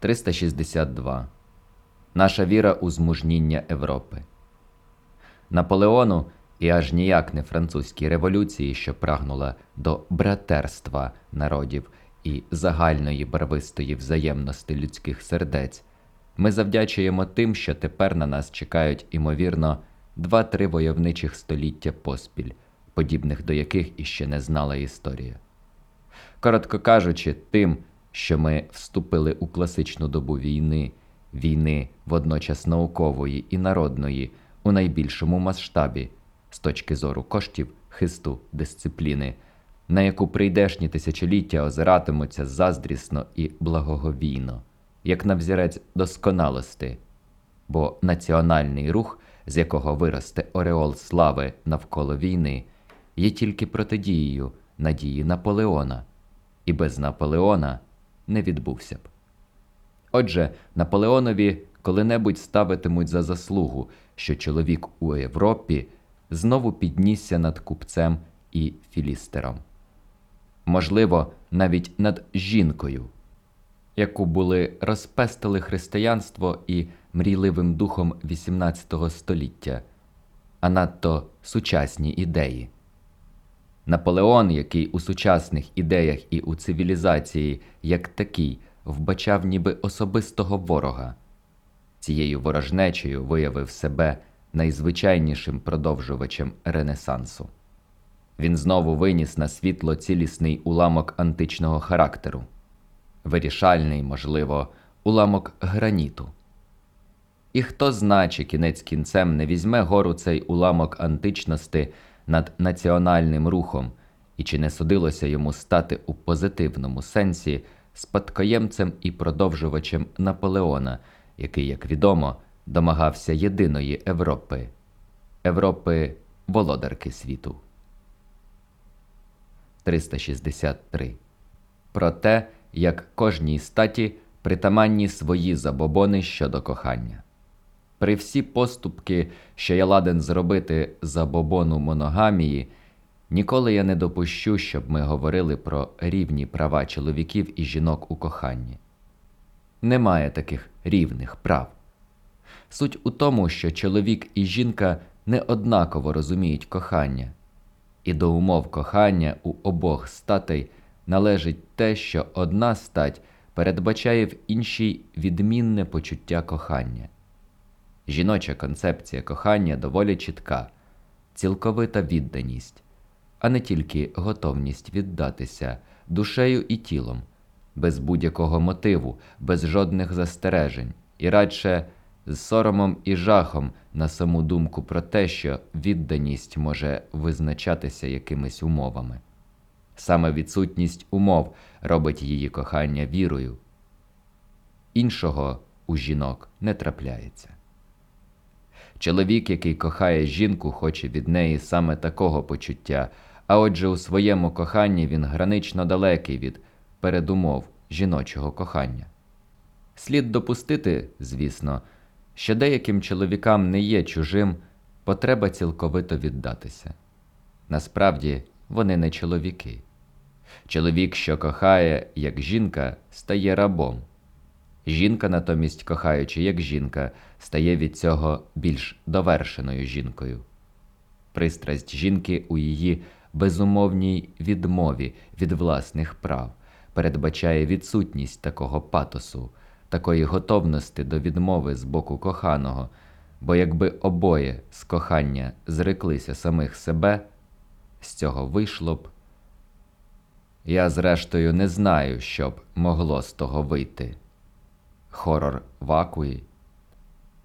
362. Наша віра у змужніння Європи. Наполеону і аж ніяк не французькій революції, що прагнула до братерства народів і загальної барвистої взаємності людських сердець, ми завдячуємо тим, що тепер на нас чекають, імовірно, два-три войовничих століття поспіль, подібних до яких іще не знала історія. Коротко кажучи, тим, що ми вступили у класичну добу війни, війни водночас наукової і народної у найбільшому масштабі з точки зору коштів, хисту, дисципліни, на яку прийдешні тисячоліття озиратимуться заздрісно і благоговійно, як на взірець досконалости, бо національний рух, з якого виросте Ореол слави навколо війни, є тільки протидією надії Наполеона, і без Наполеона не відбувся б. Отже, Наполеонові коли-небудь ставитимуть за заслугу, що чоловік у Європі знову піднісся над купцем і філістером. Можливо, навіть над жінкою, яку були розпестили християнство і мрійливим духом XVIII століття, а надто сучасні ідеї. Наполеон, який у сучасних ідеях і у цивілізації як такий вбачав ніби особистого ворога, цією ворожнечею виявив себе найзвичайнішим продовжувачем Ренесансу. Він знову виніс на світло цілісний уламок античного характеру, вирішальний, можливо, уламок граніту. І хто зна, чи кінець кінцем не візьме гору цей уламок античності над національним рухом, і чи не судилося йому стати у позитивному сенсі спадкоємцем і продовжувачем Наполеона, який, як відомо, домагався єдиної Європи, Європи володарки світу. 363. Про те, як кожній статі притаманні свої забобони щодо кохання. При всі поступки, що я ладен зробити забобону моногамії, ніколи я не допущу, щоб ми говорили про рівні права чоловіків і жінок у коханні. Немає таких рівних прав. Суть у тому, що чоловік і жінка не однаково розуміють кохання, і до умов кохання у обох статей належить те, що одна стать передбачає в іншій відмінне почуття кохання. Жіноча концепція кохання доволі чітка, цілковита відданість, а не тільки готовність віддатися душею і тілом, без будь-якого мотиву, без жодних застережень, і радше з соромом і жахом на саму думку про те, що відданість може визначатися якимись умовами. Саме відсутність умов робить її кохання вірою. Іншого у жінок не трапляється. Чоловік, який кохає жінку, хоче від неї саме такого почуття, а отже, у своєму коханні він гранично далекий від передумов жіночого кохання. Слід допустити, звісно, що деяким чоловікам не є чужим потреба цілковито віддатися. Насправді, вони не чоловіки. Чоловік, що кохає, як жінка, стає рабом. Жінка, натомість, кохаючи як жінка, стає від цього більш довершеною жінкою. Пристрасть жінки у її безумовній відмові від власних прав передбачає відсутність такого патосу, такої готовності до відмови з боку коханого, бо якби обоє з кохання зреклися самих себе, з цього вийшло б. Я, зрештою, не знаю, що б могло з того вийти. Хорор вакуї.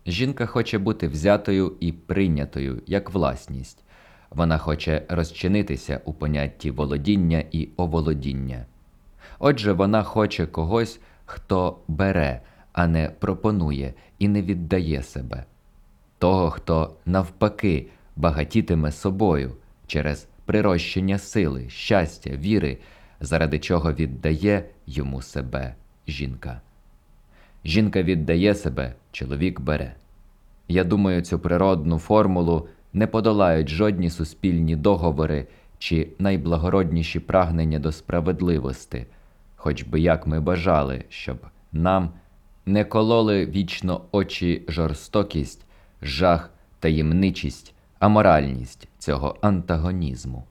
Жінка хоче бути взятою і прийнятою як власність. Вона хоче розчинитися у понятті володіння і оволодіння. Отже, вона хоче когось, хто бере, а не пропонує і не віддає себе, того, хто навпаки багатітиме собою через прирощення сили, щастя, віри, заради чого віддає йому себе жінка. Жінка віддає себе, чоловік бере. Я думаю, цю природну формулу не подолають жодні суспільні договори чи найблагородніші прагнення до справедливості, хоч би як ми бажали, щоб нам не кололи вічно очі жорстокість, жах, таємничість, аморальність цього антагонізму.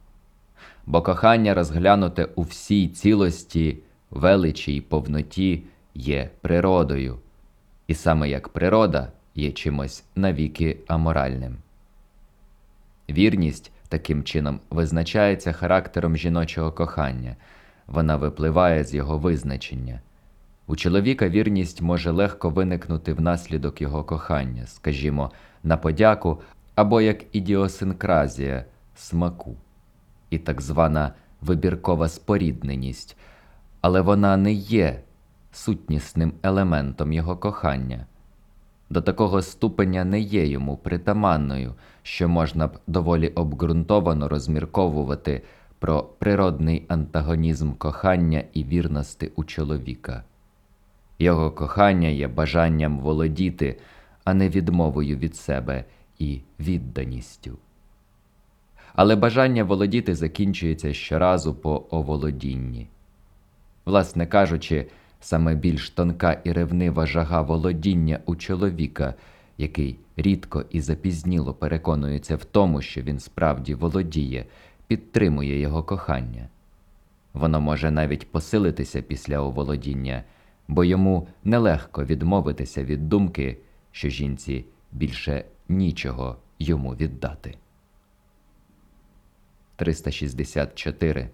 Бо кохання розглянуте у всій цілості, величі й повноті є природою, і саме як природа є чимось навіки аморальним. Вірність таким чином визначається характером жіночого кохання, вона випливає з його визначення. У чоловіка вірність може легко виникнути внаслідок його кохання, скажімо, на подяку або як ідіосинкразія смаку, і так звана вибіркова спорідненість, але вона не є сутнісним елементом його кохання. До такого ступеня не є йому притаманною, що можна б доволі обґрунтовано розмірковувати про природний антагонізм кохання і вірності у чоловіка. Його кохання є бажанням володіти, а не відмовою від себе і відданістю. Але бажання володіти закінчується щоразу по оволодінні. Власне кажучи, саме більш тонка і ревнива жага володіння у чоловіка, який рідко і запізніло переконується в тому, що він справді володіє, підтримує його кохання. Воно може навіть посилитися після оволодіння, бо йому нелегко відмовитися від думки, що жінці більше нічого йому віддати. 364.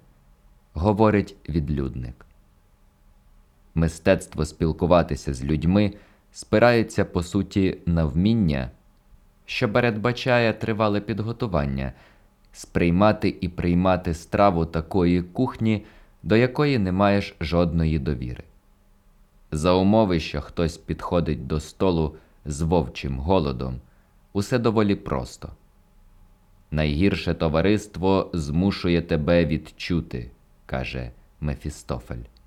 Говорить відлюдник. Мистецтво спілкуватися з людьми спирається по суті на вміння, що передбачає тривале підготування, сприймати і приймати страву такої кухні, до якої не маєш жодної довіри. За умови, що хтось підходить до столу з вовчим голодом, усе доволі просто. Найгірше товариство змушує тебе відчути, каже Мефістофель.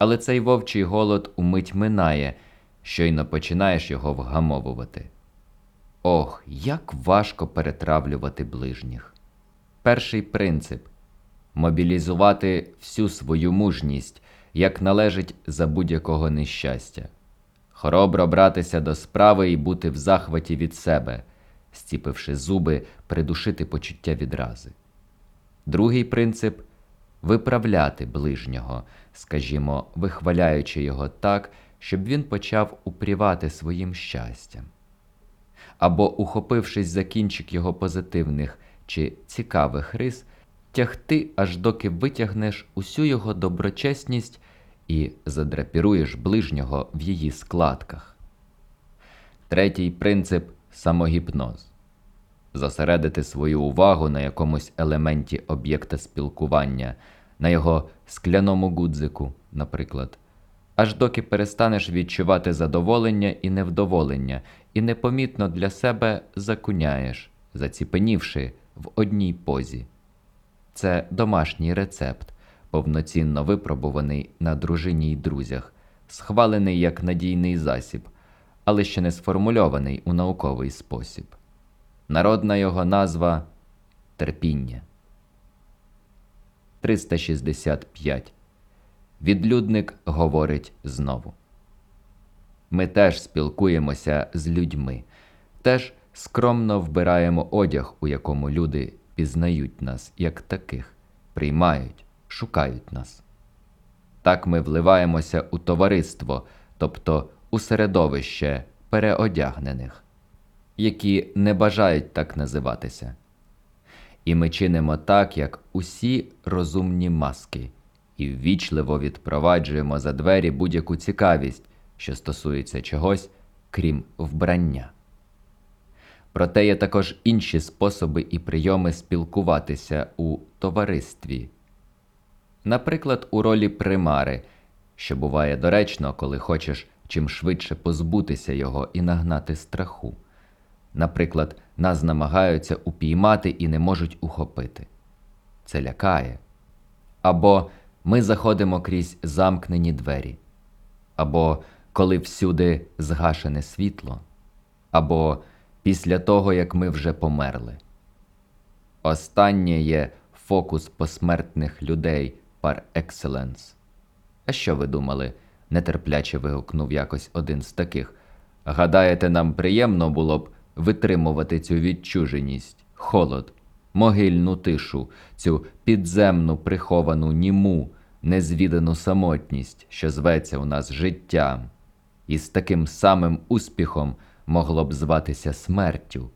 Але цей вовчий голод умить минає, щойно починаєш його вгамовувати. Ох, як важко перетравлювати ближніх. Перший принцип мобілізувати всю свою мужність, як належить за будь-якого нещастя, хоробро братися до справи і бути в захваті від себе, стіпивши зуби, придушити почуття відрази. Другий принцип виправляти ближнього, скажімо, вихваляючи його так, щоб він почав упрівати своїм щастям. Або, ухопившись за кінчик його позитивних чи цікавих рис, тягти, аж доки витягнеш усю його доброчесність і задрапіруєш ближнього в її складках. Третій принцип самогіпноз зосередити свою увагу на якомусь елементі об'єкта спілкування, на його скляному гудзику, наприклад, аж доки перестанеш відчувати задоволення і невдоволення, і непомітно для себе закуняєш, заціпенівши в одній позі. Це домашній рецепт, повноцінно випробуваний на дружині й друзях, схвалений як надійний засіб, але ще не сформульований у науковий спосіб. Народна його назва терпіння. 365. Відлюдник говорить знову. Ми теж спілкуємося з людьми, теж скромно вбираємо одяг, у якому люди пізнають нас як таких, приймають, шукають нас. Так ми вливаємося у товариство, тобто у середовище переодягнених, які не бажають так називатися. І ми чинимо так, як усі розумні маски, і ввічливо відпроваджуємо за двері будь-яку цікавість, що стосується чогось, крім вбрання. Проте є також інші способи і прийоми спілкуватися у товаристві. Наприклад, у ролі примари, що буває доречно, коли хочеш чим швидше позбутися його і нагнати страху. Наприклад, нас намагаються упіймати і не можуть ухопити. Це лякає. Або ми заходимо крізь замкнені двері, або коли всюди згашене світло, або після того, як ми вже померли. Останнє є фокус посмертних людей par excellence. А що ви думали? нетерпляче вигукнув якось один з таких. Гадаєте, нам приємно було б витримувати цю відчуженість, холод, могильну тишу, цю підземну приховану німу, незвідану самотність, що зветься у нас життям, і з таким самим успіхом могло б зватися смертю,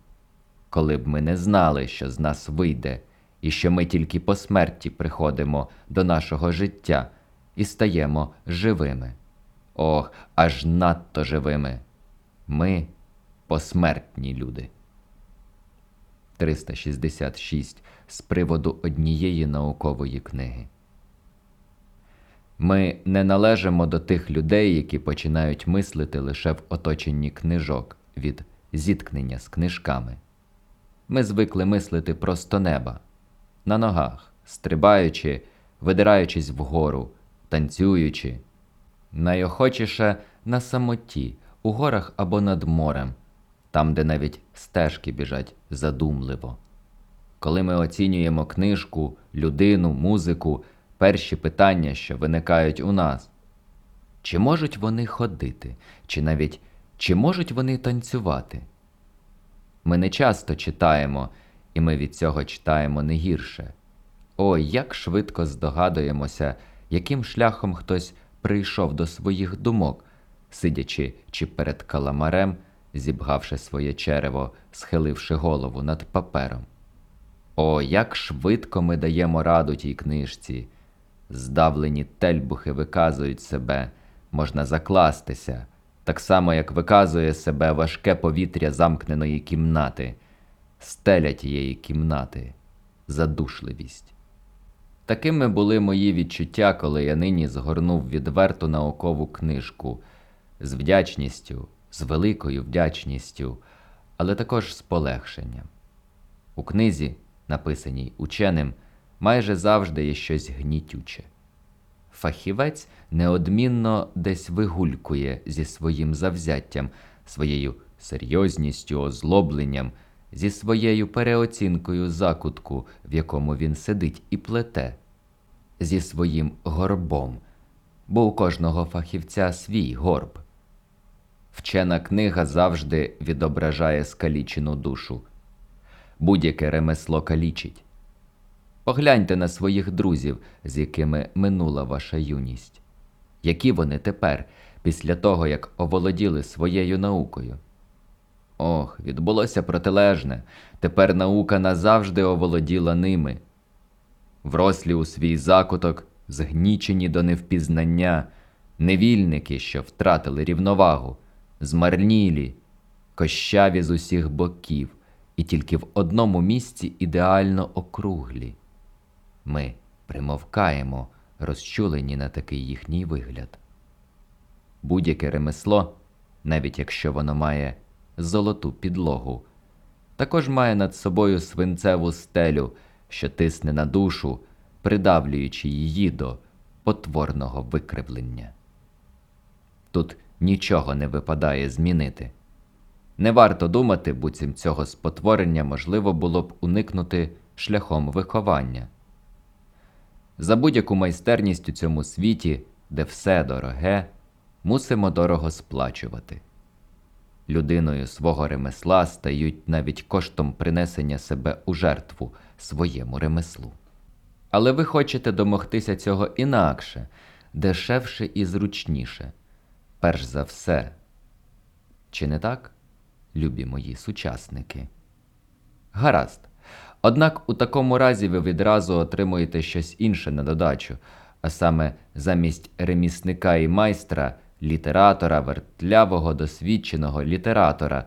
коли б ми не знали, що з нас вийде, і що ми тільки по смерті приходимо до нашого життя і стаємо живими. Ох, аж надто живими. Ми посмертні люди. 366 з приводу однієї наукової книги. Ми не належимо до тих людей, які починають мислити лише в оточенні книжок від зіткнення з книжками. Ми звикли мислити просто неба, на ногах, стрибаючи, видираючись вгору, танцюючи, найохочіше на самоті, у горах або над морем, там, де навіть стежки біжать задумливо. Коли ми оцінюємо книжку, людину, музику, перші питання, що виникають у нас. Чи можуть вони ходити, чи навіть чи можуть вони танцювати? Ми не часто читаємо, і ми від цього читаємо не гірше. Ой, як швидко здогадуємося, яким шляхом хтось прийшов до своїх думок, сидячи чи перед каламарем, зібгавши своє черево, схиливши голову над папером. О, як швидко ми даємо раду тій книжці. Здавлені тельбухи виказують себе, можна закластися, так само, як виказує себе важке повітря замкненої кімнати, стеля тієї кімнати, задушливість. Такими були мої відчуття, коли я нині згорнув відверту наукову книжку з вдячністю, з великою вдячністю, але також з полегшенням. У книзі, написаній ученим, майже завжди є щось гнітюче. Фахівець неодмінно десь вигулькує зі своїм завзяттям, своєю серйозністю, озлобленням, зі своєю переоцінкою закутку, в якому він сидить і плете, зі своїм горбом, бо у кожного фахівця свій горб. Вчена книга завжди відображає скалічену душу. Будь-яке ремесло калічить. Погляньте на своїх друзів, з якими минула ваша юність. Які вони тепер, після того, як оволоділи своєю наукою? Ох, відбулося протилежне. Тепер наука назавжди оволоділа ними. Врослі у свій закуток, згнічені до невпізнання, невільники, що втратили рівновагу, змарнілі, кощаві з усіх боків, і тільки в одному місці ідеально округлі. Ми примовкаємо, розчулені на такий їхній вигляд. Будь-яке ремесло, навіть якщо воно має золоту підлогу, також має над собою свинцеву стелю, що тисне на душу, придавлюючи її до потворного викривлення. Тут нічого не випадає змінити. Не варто думати, буцім цього спотворення можливо було б уникнути шляхом виховання. За будь-яку майстерність у цьому світі, де все дороге, мусимо дорого сплачувати. Людиною свого ремесла стають навіть коштом принесення себе у жертву своєму ремеслу. Але ви хочете домогтися цього інакше, дешевше і зручніше, перш за все. Чи не так, любі мої сучасники? Гаразд. Однак у такому разі ви відразу отримуєте щось інше на додачу, а саме замість ремісника і майстра, літератора, вертлявого досвідченого літератора,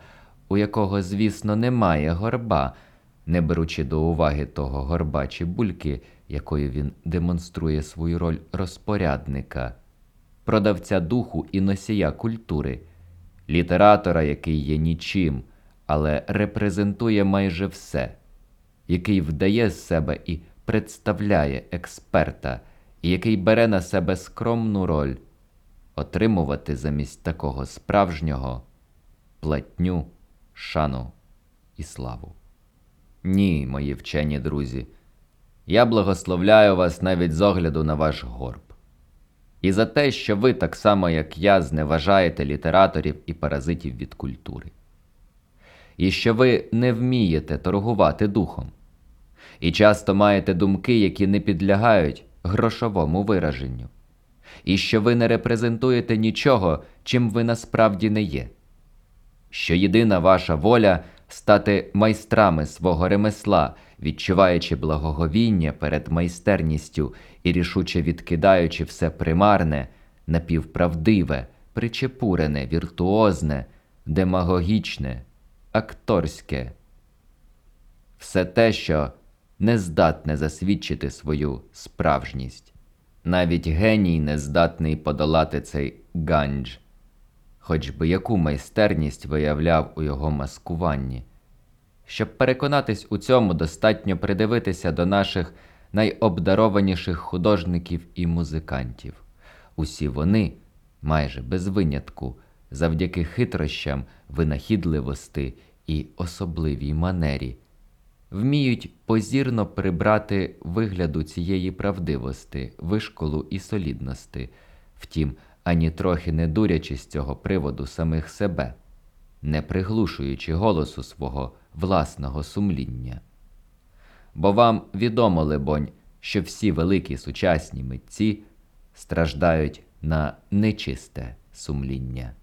у якого, звісно, немає горба, не беручи до уваги того горба чи бульки, якою він демонструє свою роль розпорядника, продавця духу і носія культури, літератора, який є нічим, але репрезентує майже все який вдає з себе і представляє експерта, і який бере на себе скромну роль отримувати замість такого справжнього платню, шану і славу. Ні, мої вчені друзі, я благословляю вас навіть з огляду на ваш горб. І за те, що ви так само, як я, зневажаєте літераторів і паразитів від культури, і що ви не вмієте торгувати духом, і часто маєте думки, які не підлягають грошовому вираженню, і що ви не репрезентуєте нічого, чим ви насправді не є, що єдина ваша воля стати майстрами свого ремесла, відчуваючи благоговіння перед майстерністю і рішуче відкидаючи все примарне, напівправдиве, причепурене, віртуозне, демагогічне, акторське, все те, що не здатне засвідчити свою справжність. Навіть геній не здатний подолати цей гандж, хоч би яку майстерність виявляв у його маскуванні. Щоб переконатись у цьому, достатньо придивитися до наших найобдарованіших художників і музикантів. Усі вони, майже без винятку, завдяки хитрощам, винахідливості і особливій манері, вміють позірно прибрати вигляду цієї правдивості, вишколу і солідності, втім, ані трохи не дурячи з цього приводу самих себе, не приглушуючи голосу свого власного сумління. Бо вам відомо, либонь, що всі великі сучасні митці страждають на нечисте сумління.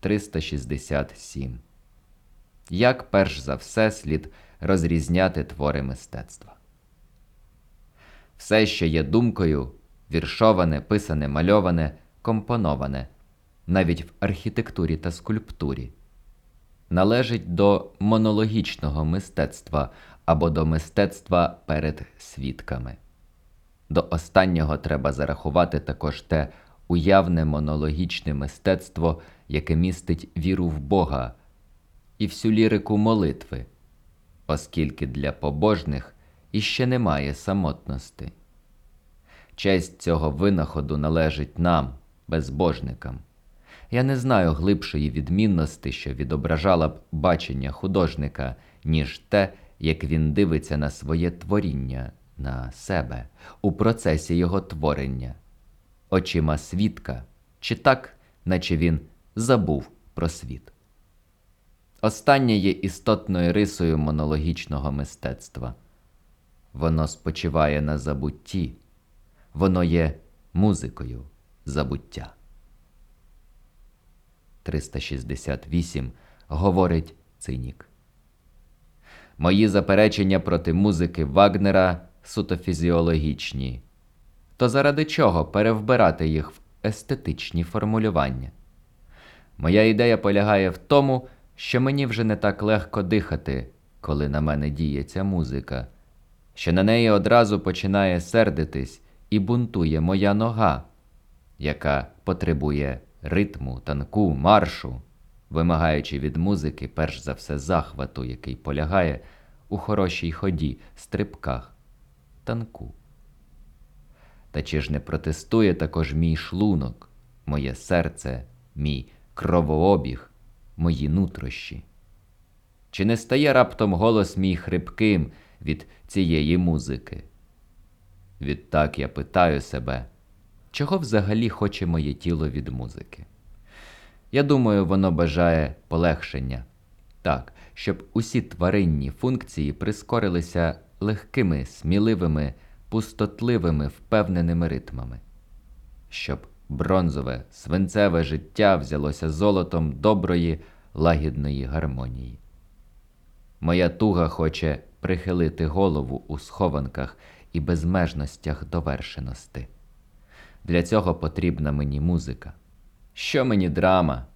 367. Як перш за все слід розрізняти твори мистецтва? Все, що є думкою, віршоване, писане, мальоване, компоноване, навіть в архітектурі та скульптурі, належить до монологічного мистецтва або до мистецтва перед свідками. До останнього треба зарахувати також те уявне монологічне мистецтво, яке містить віру в Бога і всю лірику молитви, оскільки для побожних іще немає самотності. Честь цього винаходу належить нам, безбожникам. Я не знаю глибшої відмінності, що відображала б бачення художника, ніж те, як він дивиться на своє творіння, на себе у процесі його творення, очима свідка, чи так, наче він забув про світ. Останнє є істотною рисою монологічного мистецтва. Воно спочиває на забутті, воно є музикою забуття. 368 говорить цинік. Мої заперечення проти музики Вагнера суто фізіологічні. То заради чого перевбирати їх в естетичні формулювання? Моя ідея полягає в тому, що мені вже не так легко дихати, коли на мене діє ця музика, що на неї одразу починає сердитись і бунтує моя нога, яка потребує ритму, танку, маршу, вимагаючи від музики перш за все захвату, який полягає у хорошій ході, стрибках, танку. Та чи ж не протестує також мій шлунок, моє серце, мій кровообіг, мої нутрощі? Чи не стає раптом голос мій хрипким від цієї музики? Відтак я питаю себе, чого взагалі хоче моє тіло від музики? Я думаю, воно бажає полегшення так, щоб усі тваринні функції прискорилися легкими, сміливими, пустотливими, впевненими ритмами, щоб бронзове, свинцеве життя взялося золотом доброї, лагідної гармонії. Моя туга хоче прихилити голову у схованках і безмежностях довершеності. Для цього потрібна мені музика. Що мені драма,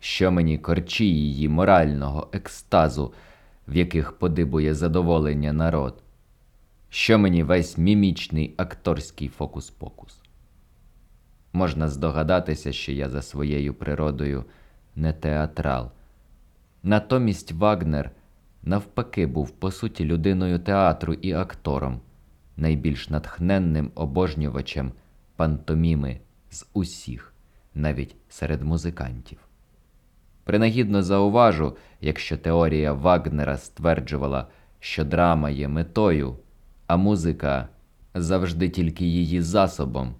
що мені корчі її морального екстазу, в яких подибує задоволення народ, що мені весь мімічний акторський фокус-покус. Можна здогадатися, що я за своєю природою не театрал. Натомість Вагнер, навпаки, був по суті людиною театру і актором, найбільш натхненним обожнювачем пантоміми з усіх, навіть серед музикантів. Принагідно зауважу, якщо теорія Вагнера стверджувала, що драма є метою, а музика завжди тільки її засобом,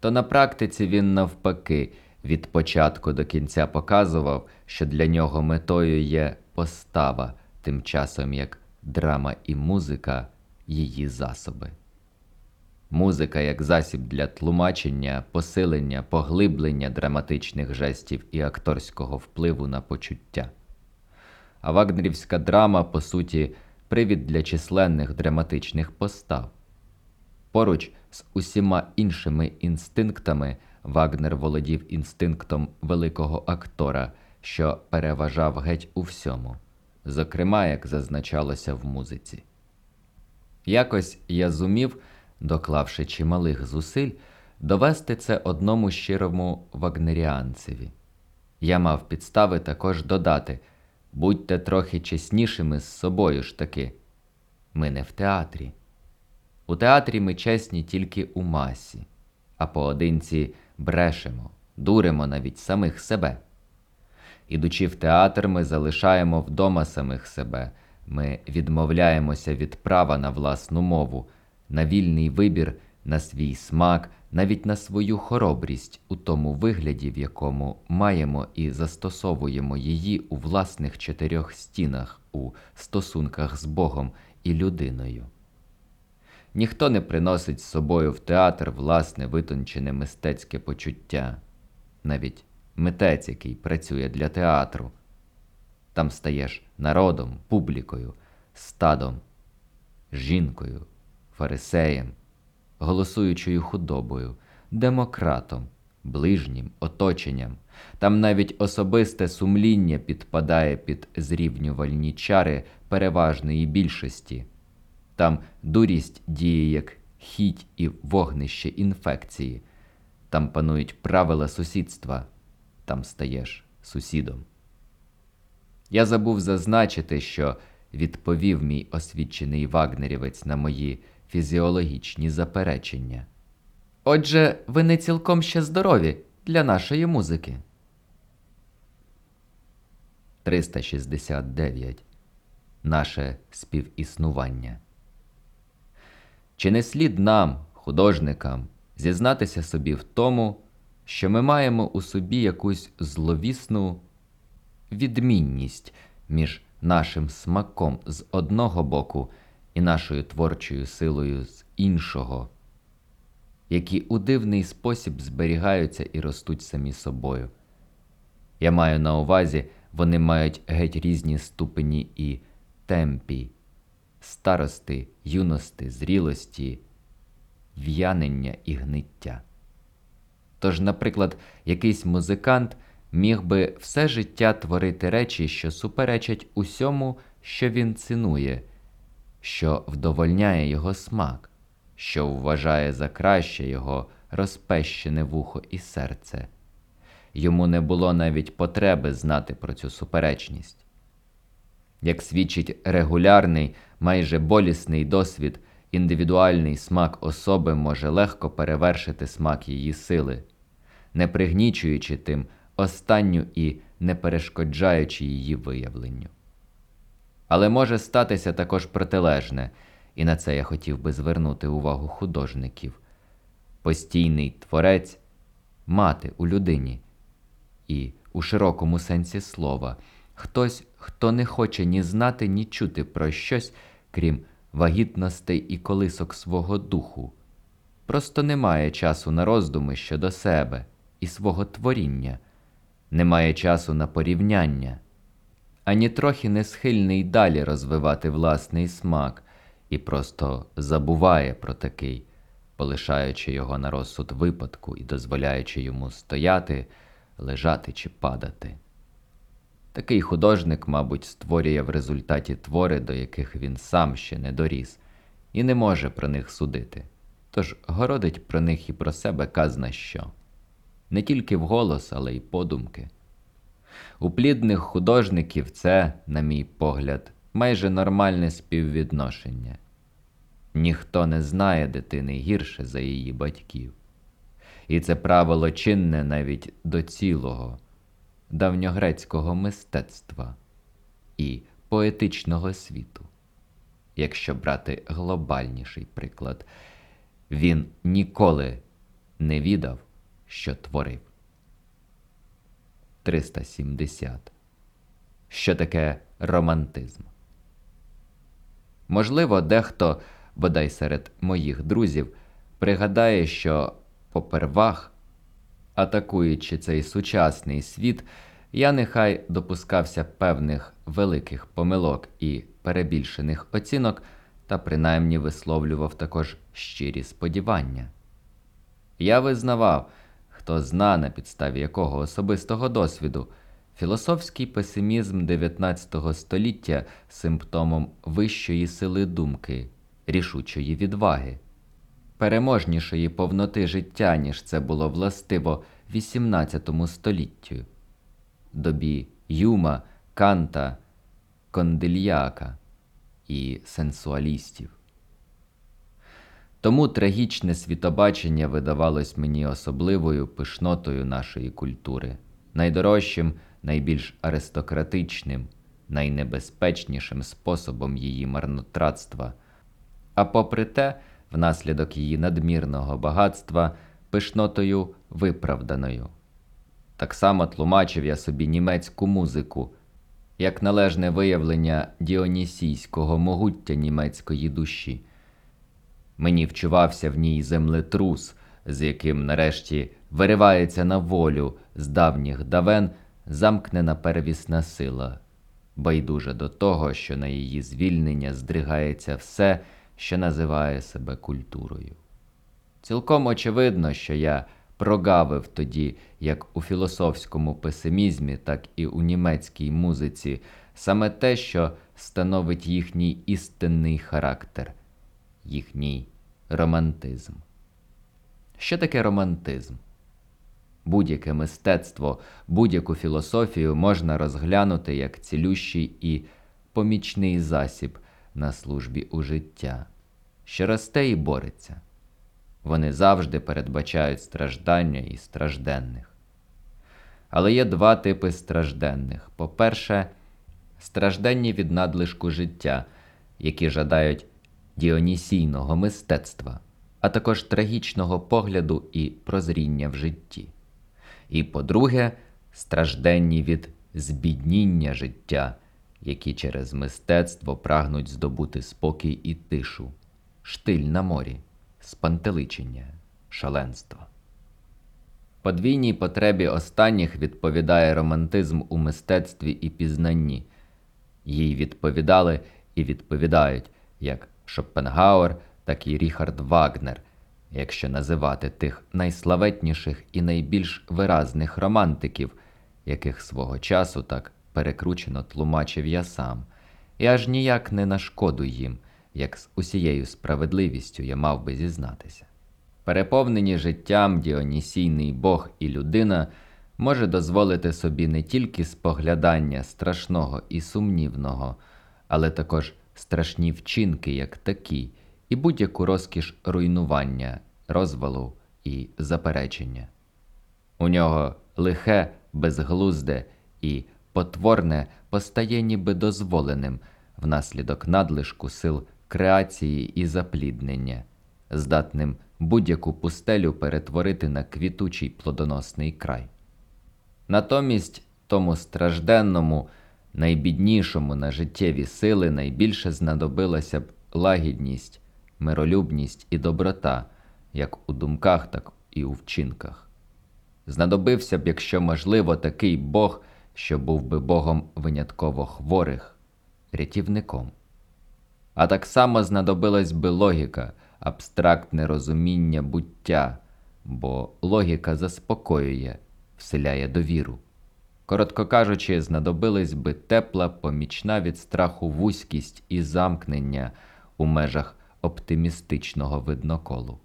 то на практиці він навпаки від початку до кінця показував, що для нього метою є постава, тим часом як драма і музика її засоби. Музика як засіб для тлумачення, посилення, поглиблення драматичних жестів і акторського впливу на почуття. А вагнерівська драма, по суті, привід для численних драматичних постав. Поруч з усіма іншими інстинктами Вагнер володів інстинктом великого актора, що переважав геть у всьому, зокрема, як зазначалося в музиці. Якось я зумів, доклавши чималих зусиль, довести це одному щирому вагнеріанцеві. Я мав підстави також додати будьте трохи чеснішими з собою ж таки. Ми не в театрі. У театрі ми чесні тільки у масі, а поодинці брешемо, дуримо навіть самих себе. Ідучи в театр, ми залишаємо вдома самих себе, ми відмовляємося від права на власну мову, на вільний вибір, на свій смак, навіть на свою хоробрість у тому вигляді, в якому маємо і застосовуємо її у власних чотирьох стінах, у стосунках з Богом і людиною. Ніхто не приносить з собою в театр власне витончене мистецьке почуття, навіть митець, який працює для театру. Там стаєш народом, публікою, стадом, жінкою, фарисеєм, голосуючою худобою, демократом, ближнім, оточенням. Там навіть особисте сумління підпадає під зрівнювальні чари переважної більшості. Там дурість діє як хіть і вогнище інфекції, там панують правила сусідства, там стаєш сусідом. Я забув зазначити, що відповів мій освічений вагнерівець на мої фізіологічні заперечення. Отже, ви не цілком ще здорові для нашої музики. 369. Наше співіснування. Чи не слід нам, художникам, зізнатися собі в тому, що ми маємо у собі якусь зловісну відмінність між нашим смаком з одного боку і нашою творчою силою з іншого, які у дивний спосіб зберігаються і ростуть самі собою? Я маю на увазі, вони мають геть різні ступені і темпі старости, юності, зрілості, в'янення і гниття. Тож, наприклад, якийсь музикант міг би все життя творити речі, що суперечать усьому, що він цінує, що вдовольняє його смак, що вважає за краще його розпещене вухо і серце. Йому не було навіть потреби знати про цю суперечність. Як свідчить регулярний, майже болісний досвід, індивідуальний смак особи може легко перевершити смак її сили, не пригнічуючи тим останню і не перешкоджаючи її виявленню. Але може статися також протилежне, і на це я хотів би звернути увагу художників. Постійний творець мати у людині. І у широкому сенсі слова, хтось, хто не хоче ні знати, ні чути про щось крім вагітностей і колисок свого духу, просто немає часу на роздуми щодо себе і свого творіння, немає часу на порівняння, ані трохи не схильний далі розвивати власний смак і просто забуває про такий, полишаючи його на розсуд випадку і дозволяючи йому стояти, лежати чи падати. Такий художник, мабуть, створює в результаті твори, до яких він сам ще не доріс, і не може про них судити, тож городить про них і про себе казна що. Не тільки вголос, але й подумки. У плідних художників це, на мій погляд, майже нормальне співвідношення. Ніхто не знає дитини гірше за її батьків. І це правило чинне навіть до цілого давньогрецького мистецтва і поетичного світу. Якщо брати глобальніший приклад, він ніколи не відав, що творив. 370. Що таке романтизм? Можливо, дехто, бодай серед моїх друзів, пригадає, що попервах, атакуючи цей сучасний світ, я нехай допускався певних великих помилок і перебільшених оцінок, та принаймні висловлював також щирі сподівання. Я визнавав, хто зна на підставі якого особистого досвіду, філософський песимізм 19 століття симптомом вищої сили думки, рішучої відваги, переможнішої повноти життя, ніж це було властиво 18 століттю, добі Юма, Канта, Кондильяка і сенсуалістів. Тому трагічне світобачення видавалось мені особливою пишнотою нашої культури, найдорожчим, найбільш аристократичним, найнебезпечнішим способом її марнотратства, а попри те, внаслідок її надмірного багатства, пишнотою виправданою. Так само тлумачив я собі німецьку музику, як належне виявлення діонісійського могуття німецької душі. Мені вчувався в ній землетрус, з яким нарешті виривається на волю з давніх давен замкнена первісна сила, байдуже до того, що на її звільнення здригається все, що називає себе культурою. Цілком очевидно, що я прогавив тоді, як у філософському песимізмі, так і у німецькій музиці, саме те, що становить їхній істинний характер їхній романтизм. Що таке романтизм? Будь-яке мистецтво, будь-яку філософію можна розглянути як цілющий і помічний засіб на службі у життя, що росте і бореться. Вони завжди передбачають страждання і стражденних. Але є два типи стражденних. По-перше, стражденні від надлишку життя, які жадають діонісійного мистецтва, а також трагічного погляду і прозріння в житті. І по-друге, стражденні від збідніння життя, які через мистецтво прагнуть здобути спокій і тишу, штиль на морі, спантеличення, шаленство. Подвійній потребі останніх відповідає романтизм у мистецтві і пізнанні. Їй відповідали і відповідають як Шопенгауер, так і Ріхард Вагнер, якщо називати тих найславетніших і найбільш виразних романтиків, яких свого часу так перекручено тлумачив я сам, і аж ніяк не на шкоду їм, як з усією справедливістю я мав би зізнатися. Переповнені життям діонісійський Бог і людина може дозволити собі не тільки споглядання страшного і сумнівного, але також страшні вчинки, як такі, і будь-яку розкіш руйнування, розвалу і заперечення. У нього лихе, безглузде і потворне постає ніби дозволеним внаслідок надлишку сил креації і запліднення, здатним будь-яку пустелю перетворити на квітучий плодоносний край. Натомість тому стражденному найбіднішому на життєві сили найбільше знадобилася б лагідність, миролюбність і доброта, як у думках, так і у вчинках. Знадобився б, якщо можливо, такий Бог, що був би Богом винятково хворих, рятівником. А так само знадобилась би логіка, абстрактне розуміння буття, бо логіка заспокоює, вселяє довіру. Коротко кажучи, знадобились би тепла, помічна від страху вузькість і замкнення у межах оптимістичного видноколу.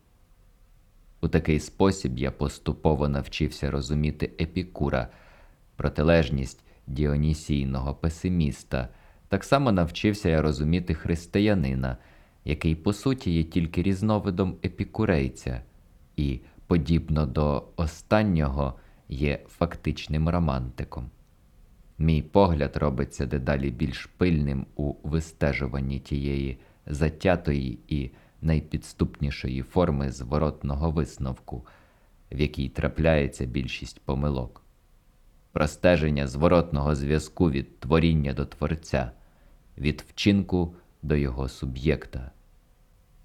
У такий спосіб я поступово навчився розуміти епікура, протилежність діонісійного песиміста, так само навчився я розуміти християнина, який по суті є тільки різновидом епікурейця, і, подібно до останнього, є фактичним романтиком. Мій погляд робиться дедалі більш пильним у вистежуванні тієї затятої і найпідступнішої форми зворотного висновку, в якій трапляється більшість помилок, простеження зворотного зв'язку від творіння до творця, від вчинку до його суб'єкта,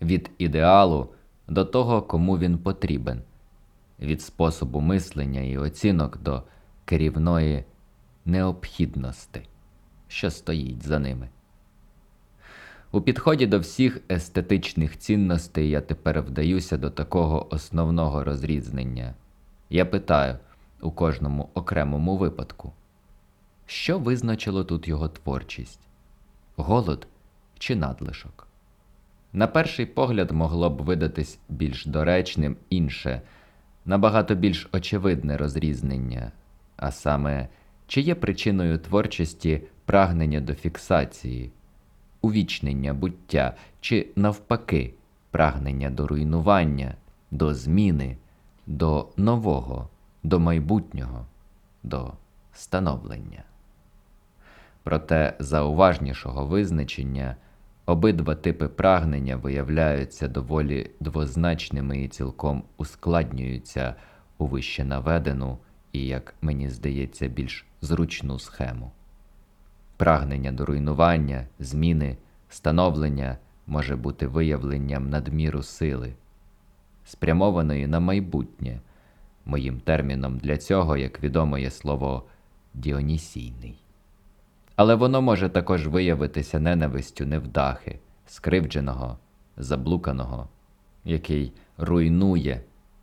від ідеалу до того, кому він потрібен, від способу мислення і оцінок до керівної необхідності, що стоїть за ними. У підході до всіх естетичних цінностей я тепер вдаюся до такого основного розрізнення. Я питаю у кожному окремому випадку, що визначило тут його творчість голод чи надлишок? На перший погляд могло б видатись більш доречним інше, набагато більш очевидне розрізнення, а саме, чи є причиною творчості прагнення до фіксації, увічнення буття, чи навпаки, прагнення до руйнування, до зміни, до нового, до майбутнього, до становлення. Проте за уважнішого визначення обидва типи прагнення виявляються доволі двозначними і цілком ускладнюються у вище наведену і, як мені здається, більш зручну схему. Прагнення до руйнування, зміни, становлення може бути виявленням надміру сили, спрямованої на майбутнє. Моїм терміном для цього, як відомо, є слово діонісійний. Але воно може також виявитися ненавистю невдахи, скривдженого, заблуканого, який руйнує,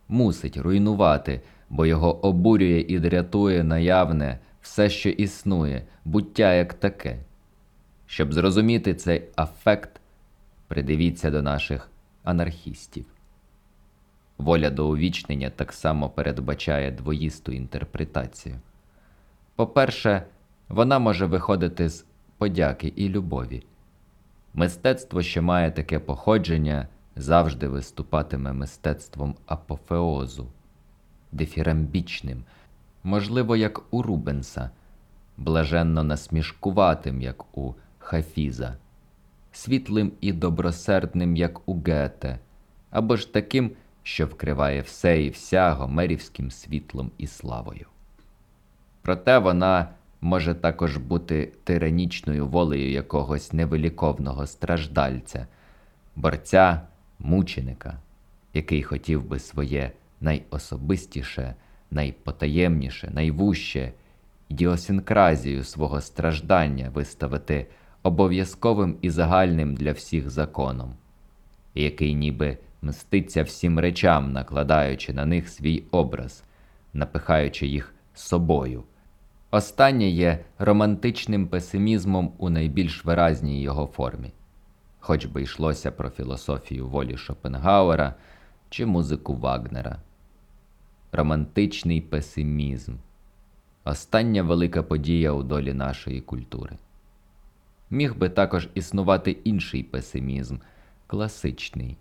мусить руйнувати, бо його обурює і дрятує наявне все, що існує, буття як таке. Щоб зрозуміти цей афект, придивіться до наших анархістів. Воля до увічнення так само передбачає двоїсту інтерпретацію. По-перше, вона може виходити з подяки і любові. Мистецтво, що має таке походження, завжди виступатиме мистецтвом апофеозу, дифірамбічним, можливо, як у Рубенса, блаженно насмішкуватим, як у Хафіза, світлим і добросердним, як у Гете, або ж таким, що вкриває все і вся гомерівським світлом і славою. Проте вона може також бути тиранічною волею якогось невиліковного страждальця, борця, мученика, який хотів би своє найособистіше, найпотаємніше, найвуще ідіосинкразію свого страждання виставити обов'язковим і загальним для всіх законом, який ніби мститься всім речам, накладаючи на них свій образ, напихаючи їх собою. Останнє є романтичним песимізмом у найбільш виразній його формі, хоч би йшлося про філософію волі Шопенгауера чи музику Вагнера. Романтичний песимізм остання велика подія у долі нашої культури. Міг би також існувати інший песимізм класичний.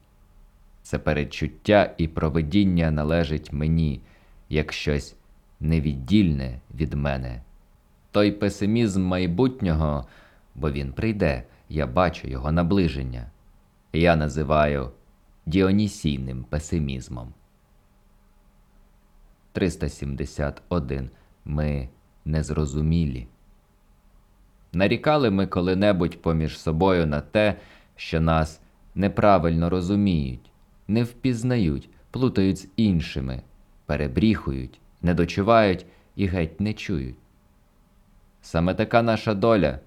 Це передчуття і провидіння належить мені як щось невіддільне від мене. Той песимізм майбутнього, бо він прийде, я бачу його наближення. Я називаю діонісійним песимізмом. 371. Ми незрозумілі. Нарікали ми коли-небудь поміж собою на те, що нас неправильно розуміють, не впізнають, плутають з іншими, перебріхують, не дочувають і геть не чують. Саме така наша доля,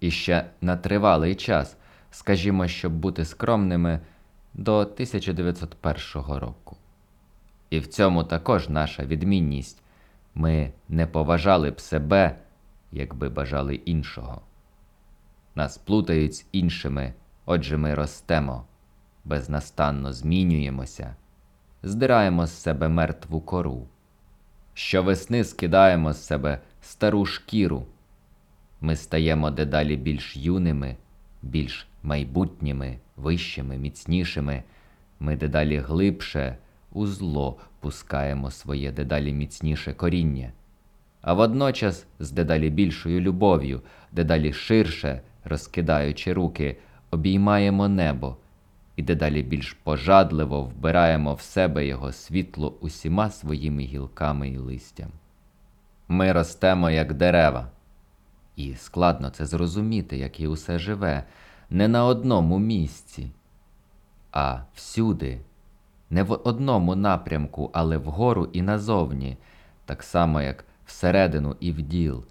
і ще на тривалий час, скажімо, щоб бути скромними, до 1901 року. І в цьому також наша відмінність ми не поважали б себе, якби бажали іншого. Нас плутають з іншими, отже ми ростемо, безнастанно змінюємося, здираємо з себе мертву кору. Щовесни скидаємо з себе стару шкіру. Ми стаємо дедалі більш юними, більш майбутніми, вищими, міцнішими. Ми дедалі глибше у зло пускаємо своє дедалі міцніше коріння, а водночас з дедалі більшою любов'ю, дедалі ширше, розкидаючи руки, обіймаємо небо і дедалі більш пожадливо вбираємо в себе його світло усіма своїми гілками і листям. Ми ростемо як дерева, і складно це зрозуміти, як і усе живе, не на одному місці, а всюди, не в одному напрямку, але вгору і назовні, так само, як всередину і в діл.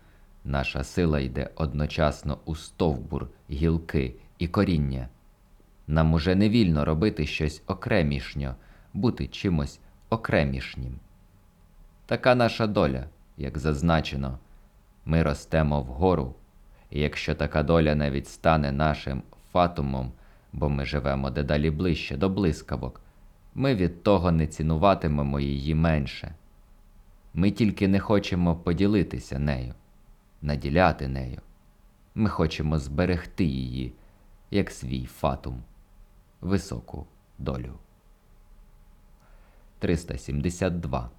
Наша сила йде одночасно у стовбур, гілки і коріння. Нам уже не вільно робити щось окремішньо, бути чимось окремішнім. Така наша доля, як зазначено, ми ростемо вгору, і якщо така доля навіть стане нашим фатумом, бо ми живемо дедалі ближче до блискавок, ми від того не цінуватимемо її менше. Ми тільки не хочемо поділитися нею, наділяти нею. Ми хочемо зберегти її, як свій фатум, високу долю. 372.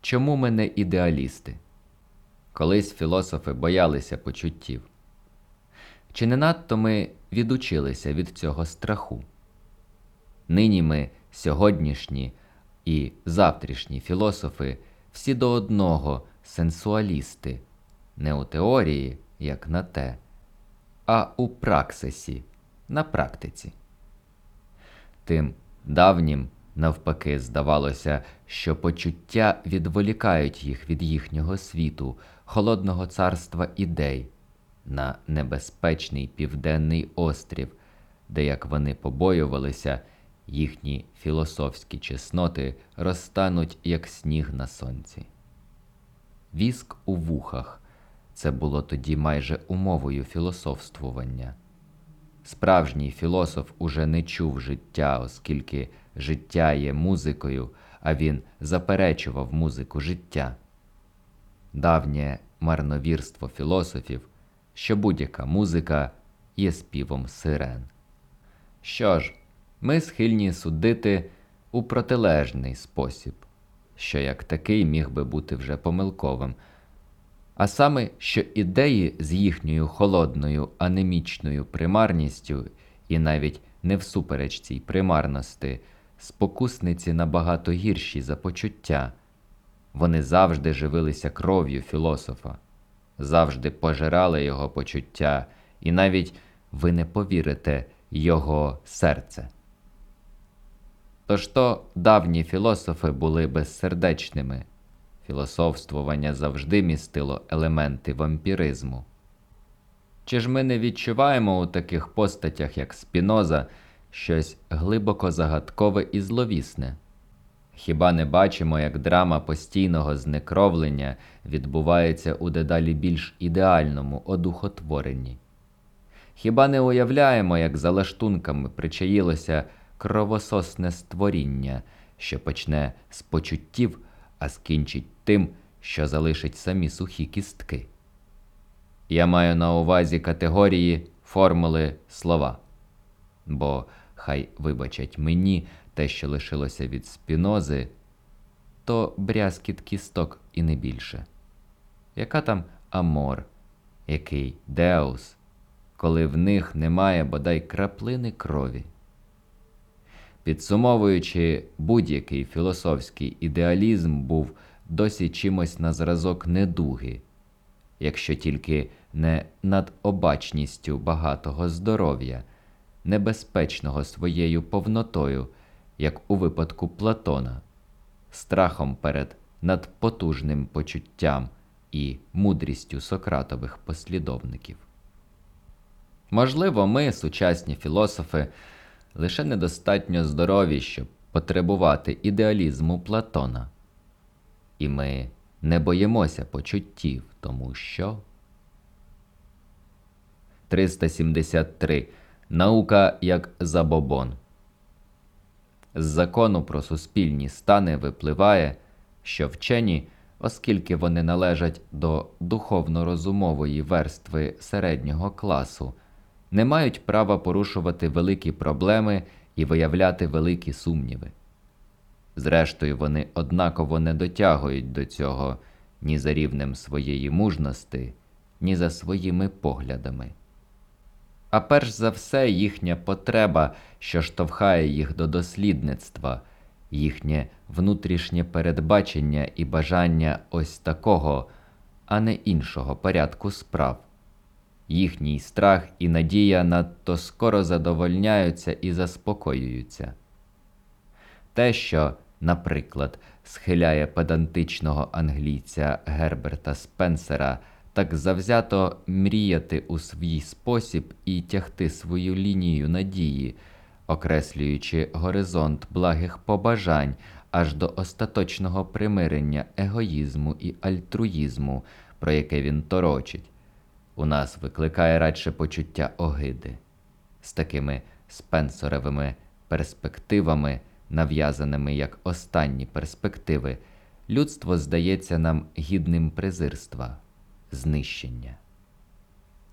Чому ми не ідеалісти? Колись філософи боялися почуттів. Чи не надто ми відучилися від цього страху? Нині ми, сьогоднішні і завтрашні філософи, всі до одного сенсуалісти, не у теорії, як на те, а у праксисі, на практиці. Тим давнім, навпаки, здавалося, що почуття відволікають їх від їхнього світу, холодного царства ідей, на небезпечний південний острів, де, як вони побоювалися, їхні філософські чесноти розтануть, як сніг на сонці. Віск у вухах це було тоді майже умовою філософствування. Справжній філософ уже не чув життя, оскільки життя є музикою, а він заперечував музику життя. Давнє марновірство філософів, що будь-яка музика є співом сирен. Що ж, ми схильні судити у протилежний спосіб, що як такий міг би бути вже помилковим, а саме, що ідеї з їхньою холодною анемічною примарністю і навіть не всупереч цій примарності, спокусниці набагато гірші за почуття. Вони завжди живилися кров'ю філософа, завжди пожирали його почуття, і навіть ви не повірите його серце. Тож то давні філософи були безсердечними. Філософствування завжди містило елементи вампіризму. Чи ж ми не відчуваємо у таких постатях, як Спіноза, щось глибоко загадкове і зловісне? Хіба не бачимо, як драма постійного знекровлення відбувається у дедалі більш ідеальному одухотворенні? Хіба не уявляємо, як за лаштунками причаїлося кровососне створіння, що почне з почуттів, а скінчить тим, що залишить самі сухі кістки? Я маю на увазі категорії, формули, слова. Бо хай вибачать мені те, що лишилося від спінози, то брязкіт кісток і не більше. Яка там амор, який деус, коли в них немає бодай краплини крові? Підсумовуючи, будь-який філософський ідеалізм був досі чимось на зразок недуги, якщо тільки не над обачністю багатого здоров'я, небезпечного своєю повнотою, як у випадку Платона, страхом перед надпотужним почуттям і мудрістю Сократових послідовників. Можливо, ми, сучасні філософи, лише недостатньо здорові, щоб потребувати ідеалізму Платона. І ми не боїмося почуттів, тому що 373. Наука як забобон. З закону про суспільні стани випливає, що вчені, оскільки вони належать до духовно-розумової верстви середнього класу, не мають права порушувати великі проблеми і виявляти великі сумніви. Зрештою, вони однаково не дотягують до цього ні за рівнем своєї мужності, ні за своїми поглядами. а перш за все їхня потреба, що штовхає їх до дослідництва, їхнє внутрішнє передбачення і бажання ось такого, а не іншого порядку справ. Їхній страх і надія надто скоро задовольняються і заспокоюються. Те, що, наприклад, схиляє педантичного англійця Герберта Спенсера так завзято мріяти у свій спосіб і тягти свою лінію надії, окреслюючи горизонт благих побажань аж до остаточного примирення егоїзму і альтруїзму, про яке він торочить, у нас викликає радше почуття огиди. З такими спенсоревими перспективами, нав'язаними як останні перспективи, людство здається нам гідним презирства, знищення.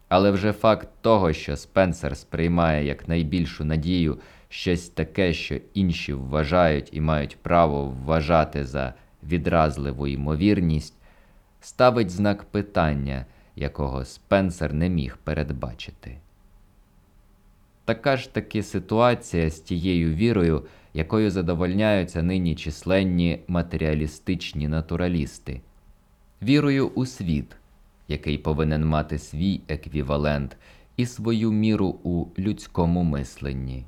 Але вже факт того, що Спенсер сприймає як найбільшу надію щось таке, що інші вважають і мають право вважати за відразливу ймовірність, ставить знак питання, якого Спенсер не міг передбачити. Така ж таки ситуація з тією вірою, якою задовольняються нині численні матеріалістичні натуралісти, вірою у світ, який повинен мати свій еквівалент і свою міру у людському мисленні.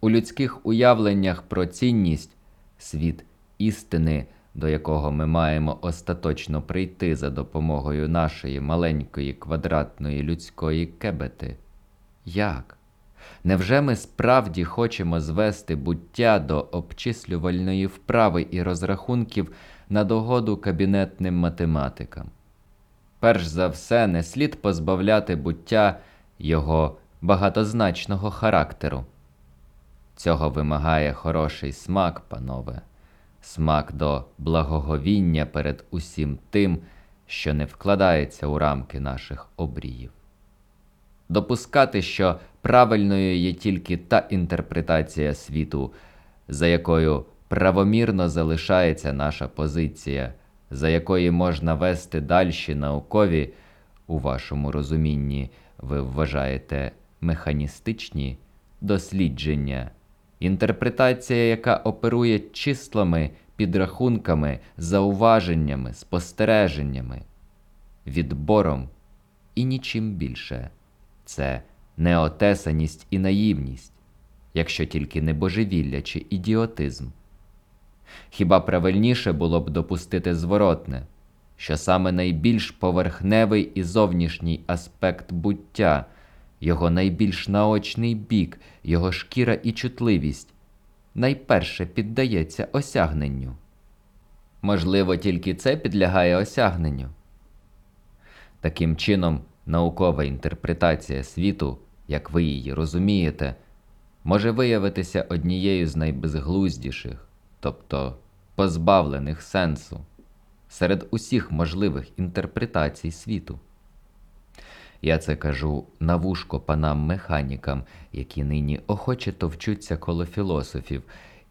У людських уявленнях про цінність світ істини, до якого ми маємо остаточно прийти за допомогою нашої маленької квадратної людської кебети. Як? Невже ми справді хочемо звести буття до обчислювальної вправи і розрахунків на догоду кабінетним математикам? Перш за все, не слід позбавляти буття його багатозначного характеру. Цього вимагає хороший смак, панове, смак до благоговіння перед усім тим, що не вкладається у рамки наших обріїв. Допускати, що правильною є тільки та інтерпретація світу, за якою правомірно залишається наша позиція, за якої можна вести дальші наукові, у вашому розумінні ви вважаєте механістичні дослідження, інтерпретація, яка оперує числами, підрахунками, зауваженнями, спостереженнями, відбором і нічим більше. Це неотесаність і наївність, якщо тільки не божевілля чи ідіотизм. Хіба правильніше було б допустити зворотне, що саме найбільш поверхневий і зовнішній аспект буття, його найбільш наочний бік, його шкіра і чутливість найперше піддається осягненню? Можливо, тільки це підлягає осягненню. Таким чином, наукова інтерпретація світу, як ви її розумієте, може виявитися однією з найбезглуздіших, тобто позбавлених сенсу, серед усіх можливих інтерпретацій світу. Я це кажу на вушко панам-механікам, які нині охоче товчуться коло філософів,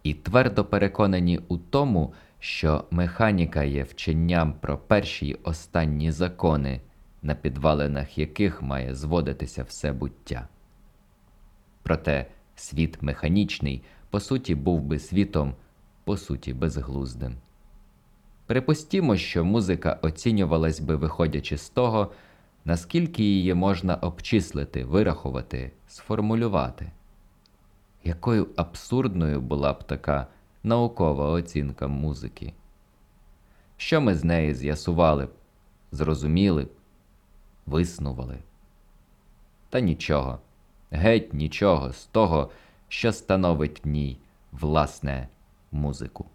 і твердо переконані у тому, що механіка є вченням про перші й останні закони, на підвалинах яких має зводитися все буття. Проте світ механічний, по суті, був би світом, по суті, безглуздим. Припустімо, що музика оцінювалась би виходячи з того, наскільки її можна обчислити, вирахувати, сформулювати. Якою абсурдною була б така наукова оцінка музики? Що ми з неї з'ясували б, зрозуміли б, виснували? Та нічого, геть нічого з того, що становить в ній власне музику.